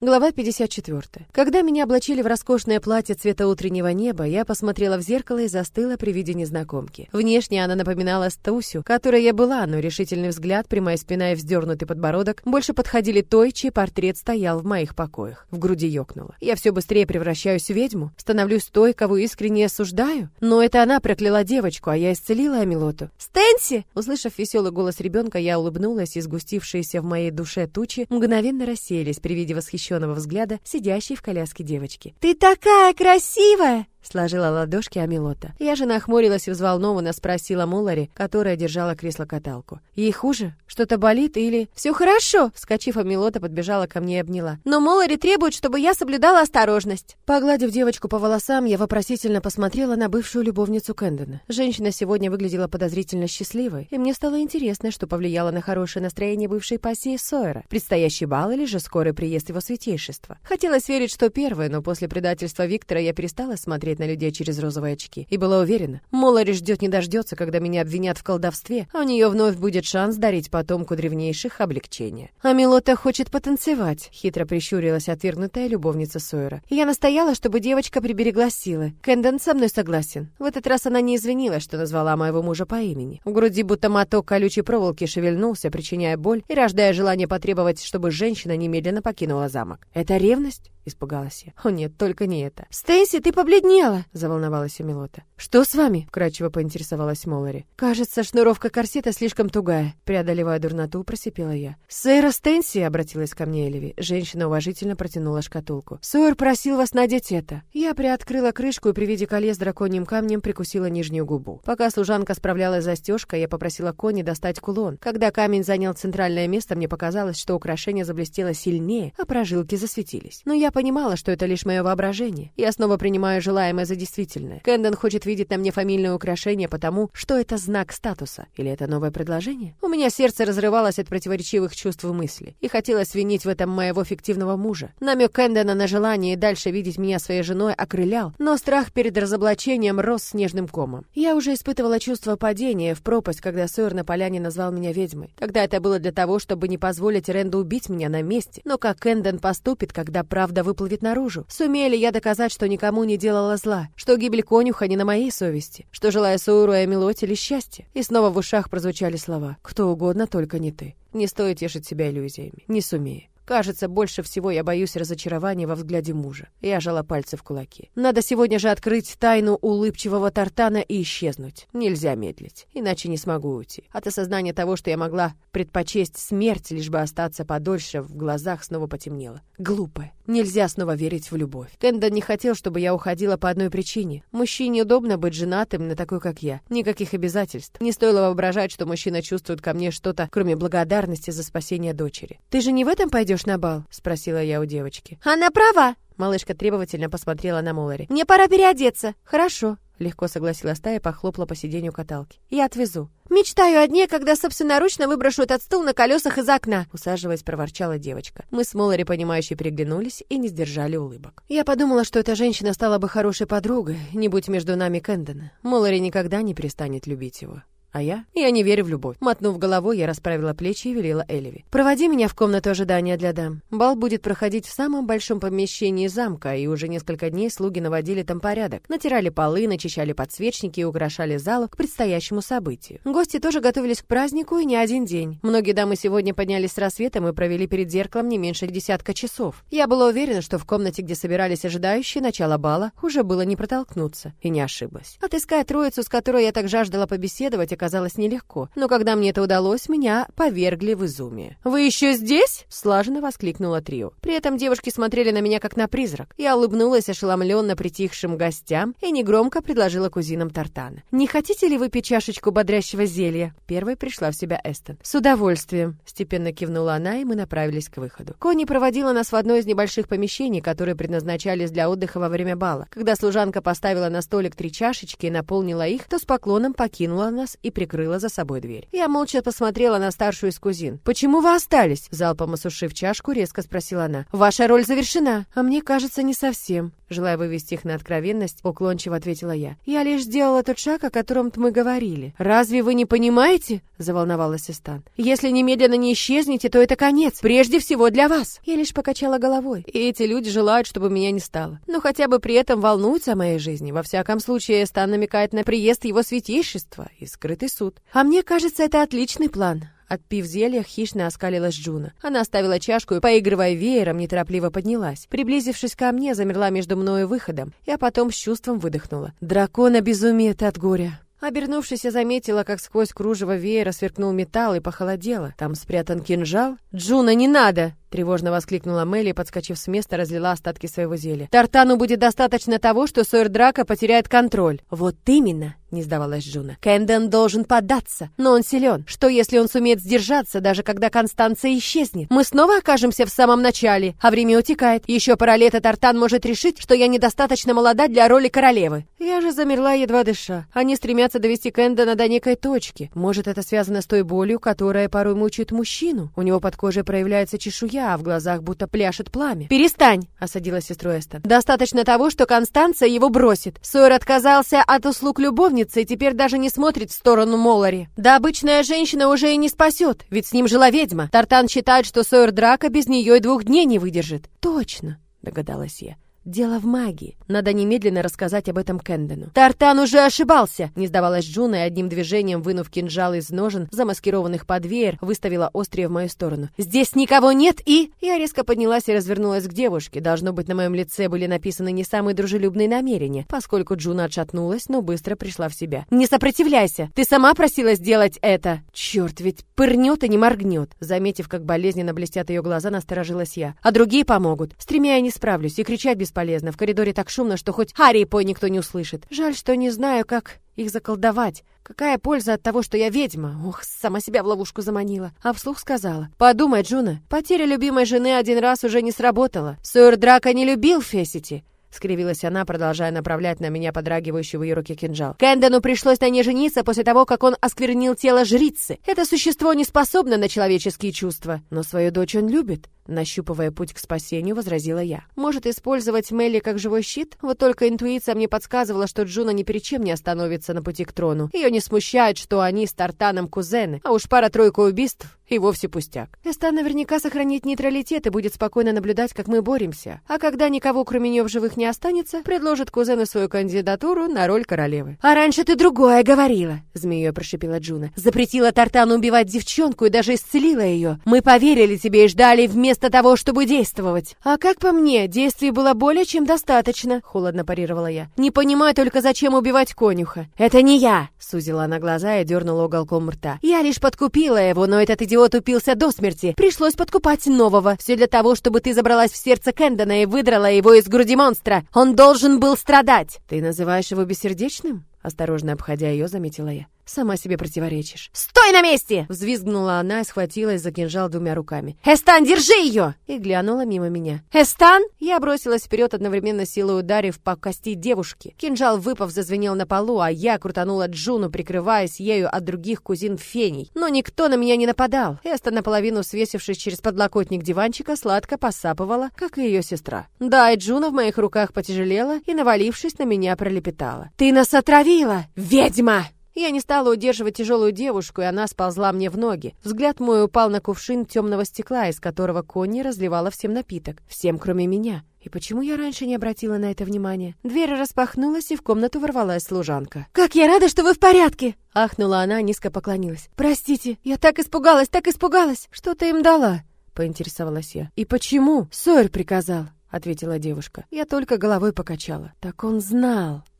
Глава 54. Когда меня облачили в роскошное платье цвета утреннего неба, я посмотрела в зеркало и застыла при виде незнакомки. Внешне она напоминала Стусю, которой я была, но решительный взгляд, прямая спина и вздернутый подбородок больше подходили той, чей портрет стоял в моих покоях. В груди ёкнуло. Я все быстрее превращаюсь в ведьму, становлюсь той, кого искренне осуждаю. Но это она прокляла девочку, а я исцелила Амилоту. «Стэнси!» Услышав веселый голос ребенка, я улыбнулась, и сгустившиеся в моей душе тучи мгновенно рассеялись при виде восхищения восхищенного взгляда сидящей в коляске девочки. «Ты такая красивая!» Сложила ладошки Амилота. Я же нахмурилась и взволнованно спросила Мулари, которая держала кресло-каталку. «Ей хуже? Что-то болит или...» «Все хорошо!» Вскочив, Амилота подбежала ко мне и обняла. «Но Мулари требует, чтобы я соблюдала осторожность!» Погладив девочку по волосам, я вопросительно посмотрела на бывшую любовницу Кэндона. Женщина сегодня выглядела подозрительно счастливой, и мне стало интересно, что повлияло на хорошее настроение бывшей пассии Сойера. Предстоящий бал или же скорый приезд его святейшества. Хотелось верить, что первое, но после предательства Виктора я перестала смотреть смотреть на людей через розовые очки. И была уверена, Молари ждет не дождется, когда меня обвинят в колдовстве, а у нее вновь будет шанс дарить потомку древнейших облегчения. А Милота хочет потанцевать, хитро прищурилась отвергнутая любовница Сойера. Я настояла, чтобы девочка приберегла силы. Кэндон со мной согласен. В этот раз она не извинилась, что назвала моего мужа по имени. В груди будто моток колючей проволоки шевельнулся, причиняя боль и рождая желание потребовать, чтобы женщина немедленно покинула замок. Это ревность? Испугалась я. О нет, только не это. «Стейси, ты побледнела!» — заволновалась Эмилота. «Что с вами?» — вкрадчиво поинтересовалась Моллари. «Кажется, шнуровка корсета слишком тугая». Преодолевая дурноту, просипела я. «Сэра Стэнси!» — обратилась ко мне Эльви. Женщина уважительно протянула шкатулку. «Сойер просил вас надеть это». Я приоткрыла крышку и при виде колье с драконьим камнем прикусила нижнюю губу. Пока служанка справлялась с застежкой, я попросила Кони достать кулон. Когда камень занял центральное место, мне показалось, что украшение заблестело сильнее, а прожилки засветились. Но я понимала, что это лишь мое воображение. Я снова принимаю желаемое за действительное. Кэндон хочет видеть на мне фамильное украшение потому, что это знак статуса. Или это новое предложение? У меня сердце разрывалось от противоречивых чувств и мыслей. И хотелось винить в этом моего фиктивного мужа. Намек Кэндона на желание дальше видеть меня своей женой окрылял, но страх перед разоблачением рос снежным комом. Я уже испытывала чувство падения в пропасть, когда Сойер на поляне назвал меня ведьмой. Когда это было для того, чтобы не позволить Ренду убить меня на месте. Но как Кэндон поступит, когда правда выплывет наружу. Сумею ли я доказать, что никому не делала зла, что гибель конюха не на моей совести, что желая Сауру и Амилоте лишь счастья? И снова в ушах прозвучали слова «Кто угодно, только не ты». Не стоит тешить себя иллюзиями. Не сумею. Кажется, больше всего я боюсь разочарования во взгляде мужа. Я жала пальцы в кулаки. Надо сегодня же открыть тайну улыбчивого Тартана и исчезнуть. Нельзя медлить, иначе не смогу уйти. От осознания того, что я могла предпочесть смерть, лишь бы остаться подольше, в глазах снова потемнело. Глупая. Нельзя снова верить в любовь. Кэндон не хотел, чтобы я уходила по одной причине. Мужчине удобно быть женатым на такой, как я. Никаких обязательств. Не стоило воображать, что мужчина чувствует ко мне что-то, кроме благодарности за спасение дочери. «Ты же не в этом пойдешь на бал?» — спросила я у девочки. «Она права!» Малышка требовательно посмотрела на Молари. «Мне пора переодеться». «Хорошо», — легко согласилась та и похлопала по сиденью каталки. «Я отвезу». «Мечтаю о дне, когда собственноручно выброшу этот стул на колесах из окна», усаживаясь, проворчала девочка. Мы с Моллари, понимающе переглянулись и не сдержали улыбок. Я подумала, что эта женщина стала бы хорошей подругой, не будь между нами Кэндона. Моллари никогда не перестанет любить его. А я? Я не верю в любовь. Мотнув головой, я расправила плечи и велела Элеви. «Проводи меня в комнату ожидания для дам. Бал будет проходить в самом большом помещении замка, и уже несколько дней слуги наводили там порядок. Натирали полы, начищали подсвечники и украшали зал к предстоящему событию. Гости тоже готовились к празднику и не один день. Многие дамы сегодня поднялись с рассветом и провели перед зеркалом не меньше десятка часов. Я была уверена, что в комнате, где собирались ожидающие начала бала, уже было не протолкнуться. И не ошиблась. Отыскать троицу, с которой я так жаждала побеседовать, оказалось нелегко, но когда мне это удалось, меня повергли в изумие. «Вы еще здесь?» — слаженно воскликнула трио. При этом девушки смотрели на меня как на призрак. Я улыбнулась ошеломленно притихшим гостям и негромко предложила кузинам Тартана. «Не хотите ли выпить чашечку бодрящего зелья?» Первой пришла в себя Эстон. «С удовольствием!» — степенно кивнула она, и мы направились к выходу. Кони проводила нас в одно из небольших помещений, которые предназначались для отдыха во время бала. Когда служанка поставила на столик три чашечки и наполнила их, то с поклоном покинула нас и и прикрыла за собой дверь. Я молча посмотрела на старшую из кузин. «Почему вы остались?» Залпом осушив чашку, резко спросила она. «Ваша роль завершена». «А мне кажется, не совсем». Желая вывести их на откровенность, уклончиво ответила я. «Я лишь сделала тот шаг, о котором мы говорили. Разве вы не понимаете?» — заволновалась Истан. «Если немедленно не исчезнете, то это конец, прежде всего для вас». Я лишь покачала головой. И эти люди желают, чтобы меня не стало. Но хотя бы при этом волнуются о моей жизни. Во всяком случае, Истан намекает на приезд его святейшества и скрытый суд. А мне кажется, это отличный план. Отпив зелья, хищно оскалилась Джуна. Она оставила чашку и, поигрывая веером, неторопливо поднялась. Приблизившись ко мне, замерла между мною и выходом. Я потом с чувством выдохнула. Дракон обезумеет от горя. Обернувшись, я заметила, как сквозь кружево веера сверкнул металл и похолодела. Там спрятан кинжал. «Джуна, не надо!» Тревожно воскликнула Мелли, подскочив с места, разлила остатки своего зелья. «Тартану будет достаточно того, что Сойер Драка потеряет контроль». «Вот именно!» — не сдавалась Джуна. «Кэндон должен поддаться, но он силен. Что, если он сумеет сдержаться, даже когда Констанция исчезнет? Мы снова окажемся в самом начале, а время утекает. Еще пара лет, и Тартан может решить, что я недостаточно молода для роли королевы». Я же замерла, едва дыша. Они стремятся довести Кэндона до некой точки. Может, это связано с той болью, которая порой мучает мужчину? У него под кожей проявляется чешуя, а в глазах будто пляшет пламя. «Перестань!» — осадила сестру Эстан. «Достаточно того, что Констанция его бросит. Сойер отказался от услуг любовницы и теперь даже не смотрит в сторону Моллари. Да обычная женщина уже и не спасет, ведь с ним жила ведьма. Тартан считает, что Сойер Драка без нее и двух дней не выдержит». «Точно!» — догадалась я. Дело в магии. Надо немедленно рассказать об этом Кэндону. Тартан уже ошибался! Не сдавалась Джуна и одним движением, вынув кинжал из ножен, замаскированных под веер, выставила острие в мою сторону. «Здесь никого нет и...» Я резко поднялась и развернулась к девушке. Должно быть, на моем лице были написаны не самые дружелюбные намерения, поскольку Джуна отшатнулась, но быстро пришла в себя. «Не сопротивляйся! Ты сама просила сделать это!» «Черт, ведь пырнет и не моргнет!» Заметив, как болезненно блестят ее глаза, насторожилась я. «А другие помогут. С тремя я не справлюсь, и кричать без бесполезно. В коридоре так шумно, что хоть арии пой никто не услышит. Жаль, что не знаю, как их заколдовать. Какая польза от того, что я ведьма? Ох, сама себя в ловушку заманила. А вслух сказала. Подумай, Джуна, потеря любимой жены один раз уже не сработала. Сойер Драка не любил Фелисити. — скривилась она, продолжая направлять на меня подрагивающий в ее руке кинжал. «Кэндону пришлось на ней жениться после того, как он осквернил тело жрицы. Это существо не способно на человеческие чувства, но свою дочь он любит. Нащупывая путь к спасению, возразила я. Может использовать Мелли как живой щит? Вот только интуиция мне подсказывала, что Джуна ни перед чем не остановится на пути к трону. Ее не смущает, что они с Тартаном кузены, а уж пара-тройка убийств и вовсе пустяк. Эстан наверняка сохранит нейтралитет и будет спокойно наблюдать, как мы боремся. А когда никого, кроме нее, в живых не останется, предложит кузену свою кандидатуру на роль королевы. «А раньше ты другое говорила», — змеей прошипела Джуна. «Запретила Тартану убивать девчонку и даже исцелила ее. Мы поверили тебе и ждали вместо вместо того, чтобы действовать. А как по мне, действий было более чем достаточно, холодно парировала я. Не понимаю только, зачем убивать конюха. Это не я, сузила она глаза и дернула уголком рта. Я лишь подкупила его, но этот идиот упился до смерти. Пришлось подкупать нового. Все для того, чтобы ты забралась в сердце Кэндона и выдрала его из груди монстра. Он должен был страдать. Ты называешь его бессердечным? Осторожно обходя ее, заметила я. Сама себе противоречишь. «Стой на месте!» Взвизгнула она и схватилась за кинжал двумя руками. «Эстан, держи ее!» И глянула мимо меня. «Эстан?» Я бросилась вперед, одновременно силой ударив по кости девушки. Кинжал, выпав, зазвенел на полу, а я крутанула Джуну, прикрываясь ею от других кузин феней. Но никто на меня не нападал. Эста, наполовину свесившись через подлокотник диванчика, сладко посапывала, как и ее сестра. Да, и Джуна в моих руках потяжелела и, навалившись на меня, пролепетала. «Ты нас отравила, ведьма!» Я не стала удерживать тяжелую девушку, и она сползла мне в ноги. Взгляд мой упал на кувшин темного стекла, из которого Конни разливала всем напиток. Всем, кроме меня. И почему я раньше не обратила на это внимания? Дверь распахнулась, и в комнату ворвалась служанка. «Как я рада, что вы в порядке!» Ахнула она, низко поклонилась. «Простите, я так испугалась, так испугалась! Что ты им дала?» Поинтересовалась я. «И почему?» «Сойер приказал», — ответила девушка. Я только головой покачала. «Так он знал».